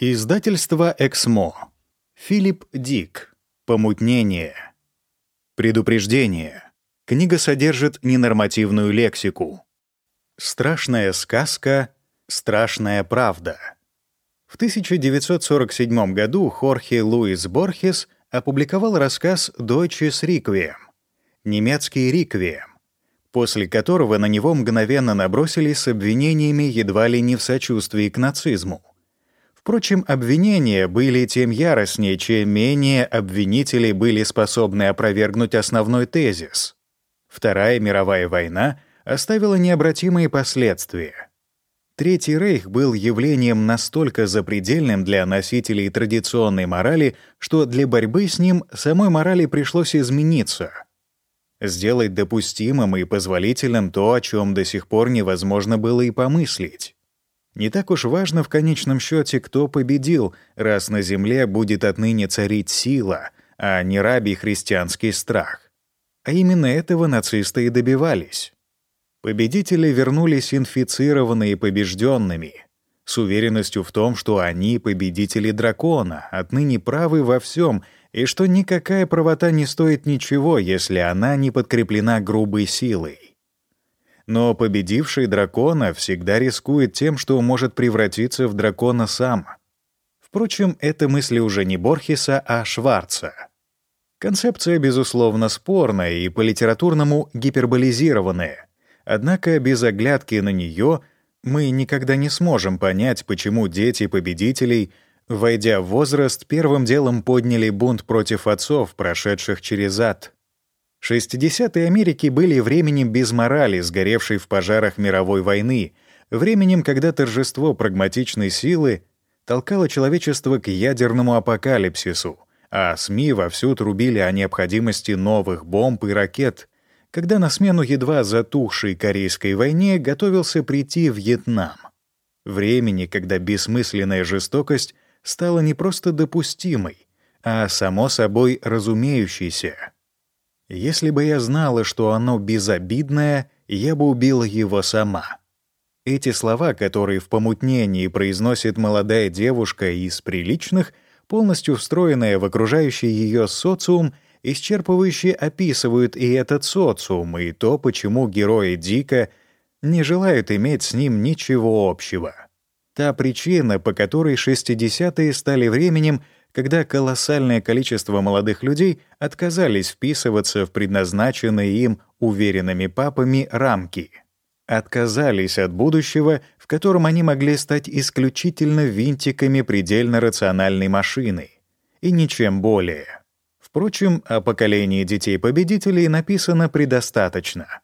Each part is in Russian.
Издательство «Эксмо». Филипп Дик. Помутнение. Предупреждение. Книга содержит ненормативную лексику. Страшная сказка, страшная правда. В 1947 году Хорхе Луис Борхес опубликовал рассказ «Deutsches Requiem» — немецкий «Риквием», после которого на него мгновенно набросились с обвинениями едва ли не в сочувствии к нацизму. Впрочем, обвинения были тем яростнее, чем менее обвинители были способны опровергнуть основной тезис. Вторая мировая война оставила необратимые последствия. Третий рейх был явлением настолько запредельным для носителей традиционной морали, что для борьбы с ним самой морали пришлось измениться. Сделать допустимым и позволительным то, о чем до сих пор невозможно было и помыслить. Не так уж важно в конечном счете, кто победил, раз на земле будет отныне царить сила, а не рабий христианский страх. А именно этого нацисты и добивались. Победители вернулись инфицированные побежденными, с уверенностью в том, что они победители дракона, отныне правы во всем, и что никакая правота не стоит ничего, если она не подкреплена грубой силой. Но победивший дракона всегда рискует тем, что может превратиться в дракона сам. Впрочем, это мысли уже не Борхеса, а Шварца. Концепция, безусловно, спорная и по-литературному гиперболизированная. Однако без оглядки на нее мы никогда не сможем понять, почему дети победителей, войдя в возраст, первым делом подняли бунт против отцов, прошедших через ад. 60-е Америки были временем без морали, сгоревшей в пожарах мировой войны, временем, когда торжество прагматичной силы толкало человечество к ядерному апокалипсису, а СМИ вовсю трубили о необходимости новых бомб и ракет, когда на смену едва затухшей Корейской войне готовился прийти Вьетнам. Времени, когда бессмысленная жестокость стала не просто допустимой, а само собой разумеющейся. Если бы я знала, что оно безобидное, я бы убила его сама. Эти слова, которые в помутнении произносит молодая девушка из приличных, полностью встроенная в окружающий ее социум, исчерпывающе описывают и этот социум, и то, почему герои Дика не желают иметь с ним ничего общего. Та причина, по которой 60-е стали временем, когда колоссальное количество молодых людей отказались вписываться в предназначенные им уверенными папами рамки. Отказались от будущего, в котором они могли стать исключительно винтиками предельно рациональной машины. И ничем более. Впрочем, о поколении детей-победителей написано предостаточно.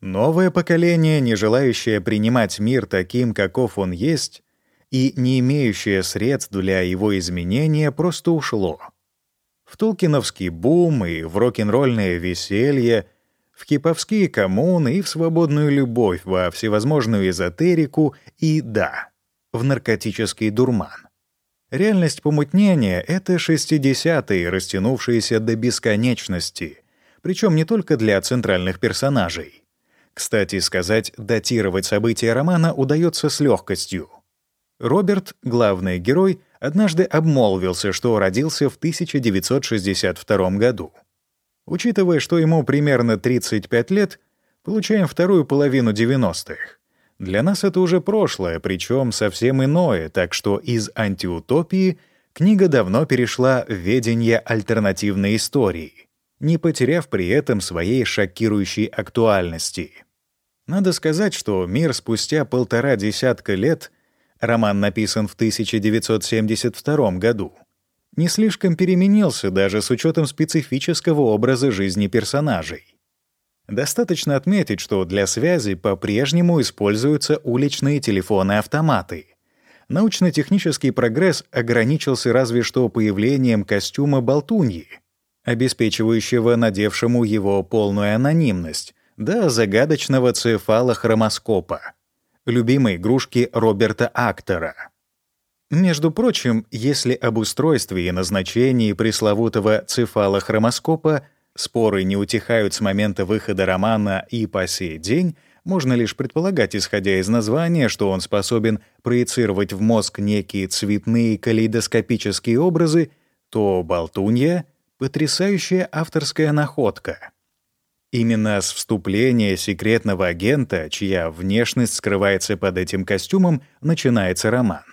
Новое поколение, не желающее принимать мир таким, каков он есть, и не имеющее средств для его изменения просто ушло. В толкиновский бум и в рок-н-ролльное веселье, в киповские коммуны и в свободную любовь, во всевозможную эзотерику и, да, в наркотический дурман. Реальность помутнения — это 60-е, растянувшиеся до бесконечности, причем не только для центральных персонажей. Кстати сказать, датировать события романа удается с легкостью — Роберт, главный герой, однажды обмолвился, что родился в 1962 году. Учитывая, что ему примерно 35 лет, получаем вторую половину 90-х. Для нас это уже прошлое, причем совсем иное, так что из антиутопии книга давно перешла в ведение альтернативной истории, не потеряв при этом своей шокирующей актуальности. Надо сказать, что мир спустя полтора десятка лет — Роман написан в 1972 году. Не слишком переменился даже с учетом специфического образа жизни персонажей. Достаточно отметить, что для связи по-прежнему используются уличные телефоны-автоматы. Научно-технический прогресс ограничился разве что появлением костюма болтуньи, обеспечивающего надевшему его полную анонимность, да загадочного цефалохромоскопа — любимой игрушки Роберта Актера. Между прочим, если об устройстве и назначении пресловутого цефалохромоскопа споры не утихают с момента выхода романа и по сей день, можно лишь предполагать, исходя из названия, что он способен проецировать в мозг некие цветные калейдоскопические образы, то «Болтунья» — потрясающая авторская находка. Именно с вступления секретного агента, чья внешность скрывается под этим костюмом, начинается роман.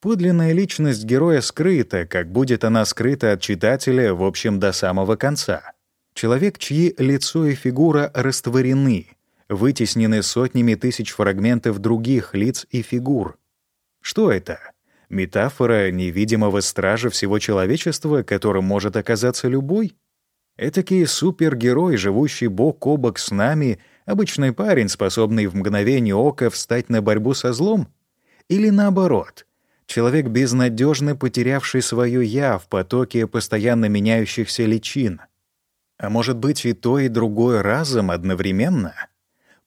Подлинная личность героя скрыта, как будет она скрыта от читателя, в общем, до самого конца. Человек, чьи лицо и фигура растворены, вытеснены сотнями тысяч фрагментов других лиц и фигур. Что это? Метафора невидимого стража всего человечества, которым может оказаться любой? Этакий супергерой, живущий бок о бок с нами, обычный парень, способный в мгновение ока встать на борьбу со злом? Или наоборот, человек, безнадежно потерявший свое «я» в потоке постоянно меняющихся личин? А может быть и то, и другое разом одновременно?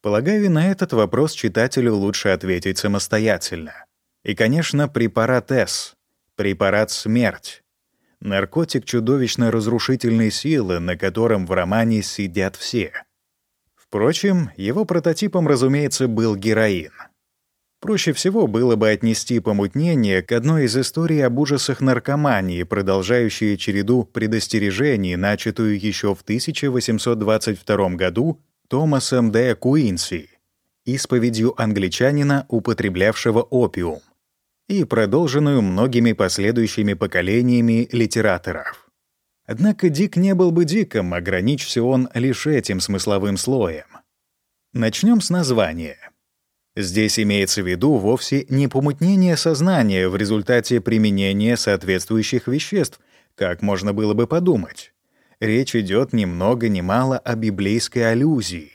Полагаю, на этот вопрос читателю лучше ответить самостоятельно. И, конечно, препарат С, препарат «Смерть», наркотик чудовищно разрушительной силы, на котором в романе сидят все. Впрочем, его прототипом, разумеется, был героин. Проще всего было бы отнести помутнение к одной из историй об ужасах наркомании, продолжающей череду предостережений, начатую еще в 1822 году Томасом Д. Куинси, исповедью англичанина, употреблявшего опиум и продолженную многими последующими поколениями литераторов. Однако Дик не был бы Диком, ограничься он лишь этим смысловым слоем. Начнем с названия. Здесь имеется в виду вовсе не помутнение сознания в результате применения соответствующих веществ, как можно было бы подумать. Речь идет ни много ни мало о библейской аллюзии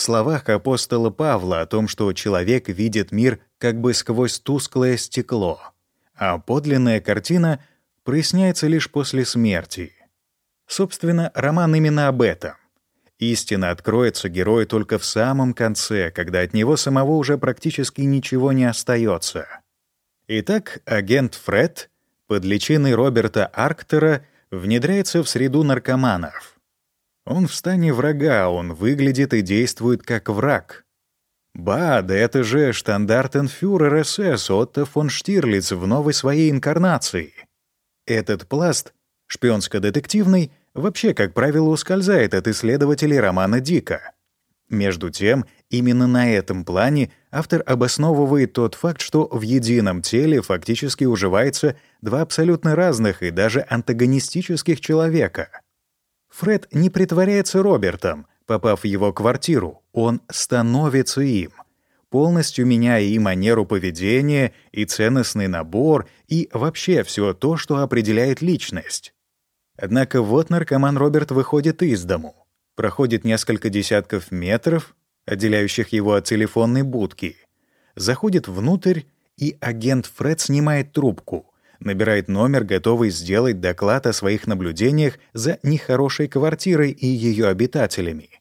словах апостола Павла о том, что человек видит мир как бы сквозь тусклое стекло, а подлинная картина проясняется лишь после смерти. Собственно, роман именно об этом. Истина откроется герою только в самом конце, когда от него самого уже практически ничего не остается. Итак, агент Фред под личиной Роберта Арктера внедряется в среду наркоманов — он в стане врага, он выглядит и действует как враг. Ба, да это же штандартенфюрер СС Отто фон Штирлиц в новой своей инкарнации. Этот пласт, шпионско-детективный, вообще, как правило, ускользает от исследователей романа Дика. Между тем, именно на этом плане автор обосновывает тот факт, что в едином теле фактически уживается два абсолютно разных и даже антагонистических человека — Фред не притворяется Робертом, попав в его квартиру, он становится им, полностью меняя и манеру поведения, и ценностный набор, и вообще все то, что определяет личность. Однако вот наркоман Роберт выходит из дому, проходит несколько десятков метров, отделяющих его от телефонной будки, заходит внутрь, и агент Фред снимает трубку — набирает номер, готовый сделать доклад о своих наблюдениях за нехорошей квартирой и ее обитателями.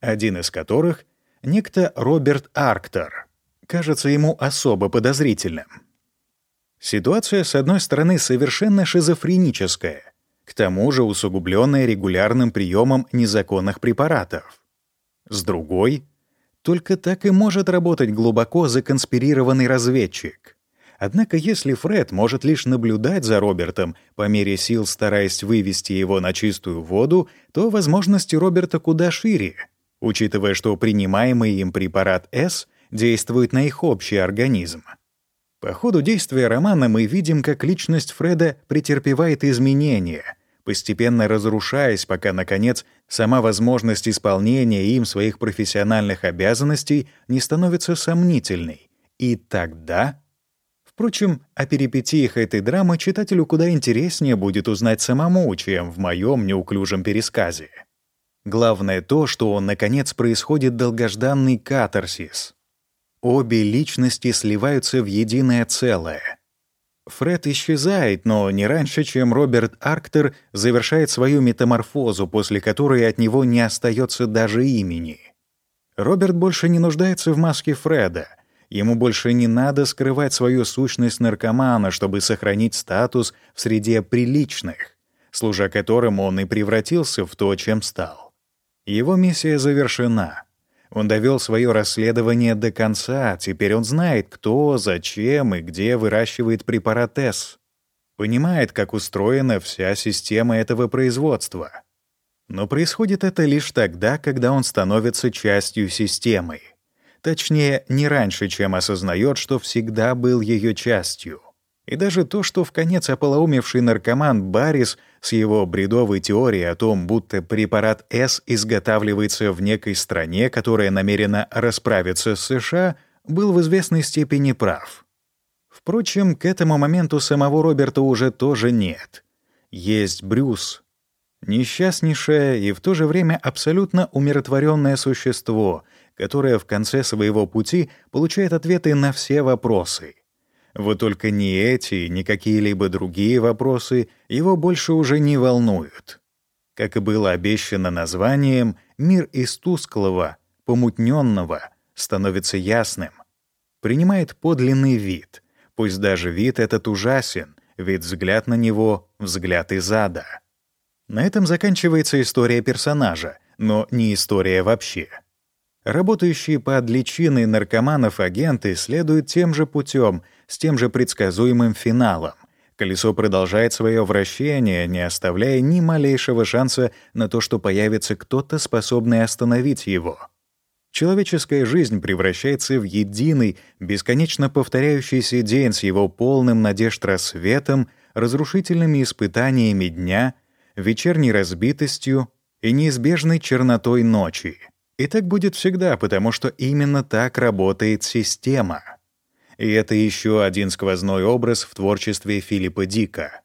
Один из которых — некто Роберт Арктер, кажется ему особо подозрительным. Ситуация, с одной стороны, совершенно шизофреническая, к тому же усугубленная регулярным приемом незаконных препаратов. С другой — только так и может работать глубоко законспирированный разведчик. Однако если Фред может лишь наблюдать за Робертом, по мере сил стараясь вывести его на чистую воду, то возможности Роберта куда шире, учитывая, что принимаемый им препарат С действует на их общий организм. По ходу действия романа мы видим, как личность Фреда претерпевает изменения, постепенно разрушаясь, пока, наконец, сама возможность исполнения им своих профессиональных обязанностей не становится сомнительной. И тогда Впрочем, о перипетиях этой драмы читателю куда интереснее будет узнать самому, чем в моем неуклюжем пересказе. Главное то, что, наконец, происходит долгожданный катарсис. Обе личности сливаются в единое целое. Фред исчезает, но не раньше, чем Роберт Арктер завершает свою метаморфозу, после которой от него не остается даже имени. Роберт больше не нуждается в маске Фреда — Ему больше не надо скрывать свою сущность наркомана, чтобы сохранить статус в среде приличных, служа которым он и превратился в то, чем стал. Его миссия завершена. Он довел свое расследование до конца, теперь он знает, кто, зачем и где выращивает препарат С. Понимает, как устроена вся система этого производства. Но происходит это лишь тогда, когда он становится частью системы. Точнее, не раньше, чем осознает, что всегда был ее частью. И даже то, что в конец ополоумевший наркоман Баррис с его бредовой теорией о том, будто препарат С изготавливается в некой стране, которая намерена расправиться с США, был в известной степени прав. Впрочем, к этому моменту самого Роберта уже тоже нет. Есть Брюс, несчастнейшее и в то же время абсолютно умиротворенное существо, которое в конце своего пути получает ответы на все вопросы. Вот только ни эти, ни какие-либо другие вопросы его больше уже не волнуют. Как и было обещано названием, мир из тусклого, помутненного становится ясным, принимает подлинный вид, пусть даже вид этот ужасен, ведь взгляд на него — взгляд из ада. На этом заканчивается история персонажа, но не история вообще. Работающие под личиной наркоманов агенты следуют тем же путем, с тем же предсказуемым финалом. Колесо продолжает свое вращение, не оставляя ни малейшего шанса на то, что появится кто-то, способный остановить его. Человеческая жизнь превращается в единый, бесконечно повторяющийся день с его полным надежд рассветом, разрушительными испытаниями дня — вечерней разбитостью и неизбежной чернотой ночи. И так будет всегда, потому что именно так работает система. И это еще один сквозной образ в творчестве Филиппа Дика.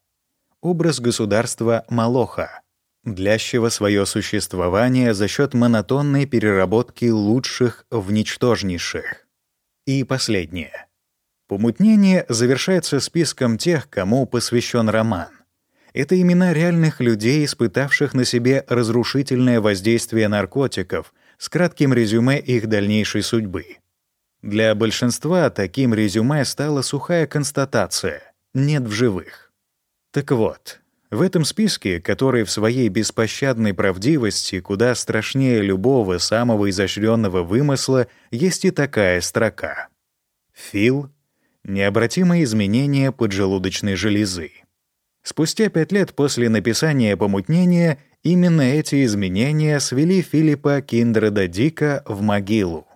Образ государства Малоха, длящего свое существование за счет монотонной переработки лучших в ничтожнейших. И последнее. Помутнение завершается списком тех, кому посвящен роман. Это имена реальных людей, испытавших на себе разрушительное воздействие наркотиков, с кратким резюме их дальнейшей судьбы. Для большинства таким резюме стала сухая констатация «нет в живых». Так вот, в этом списке, который в своей беспощадной правдивости куда страшнее любого самого изощренного вымысла, есть и такая строка. Фил — необратимые изменения поджелудочной железы. Спустя пять лет после написания «Помутнения» именно эти изменения свели Филиппа Киндреда Дика в могилу.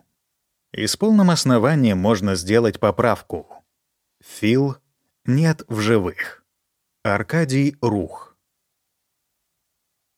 И с полным основанием можно сделать поправку. Фил нет в живых. Аркадий Рух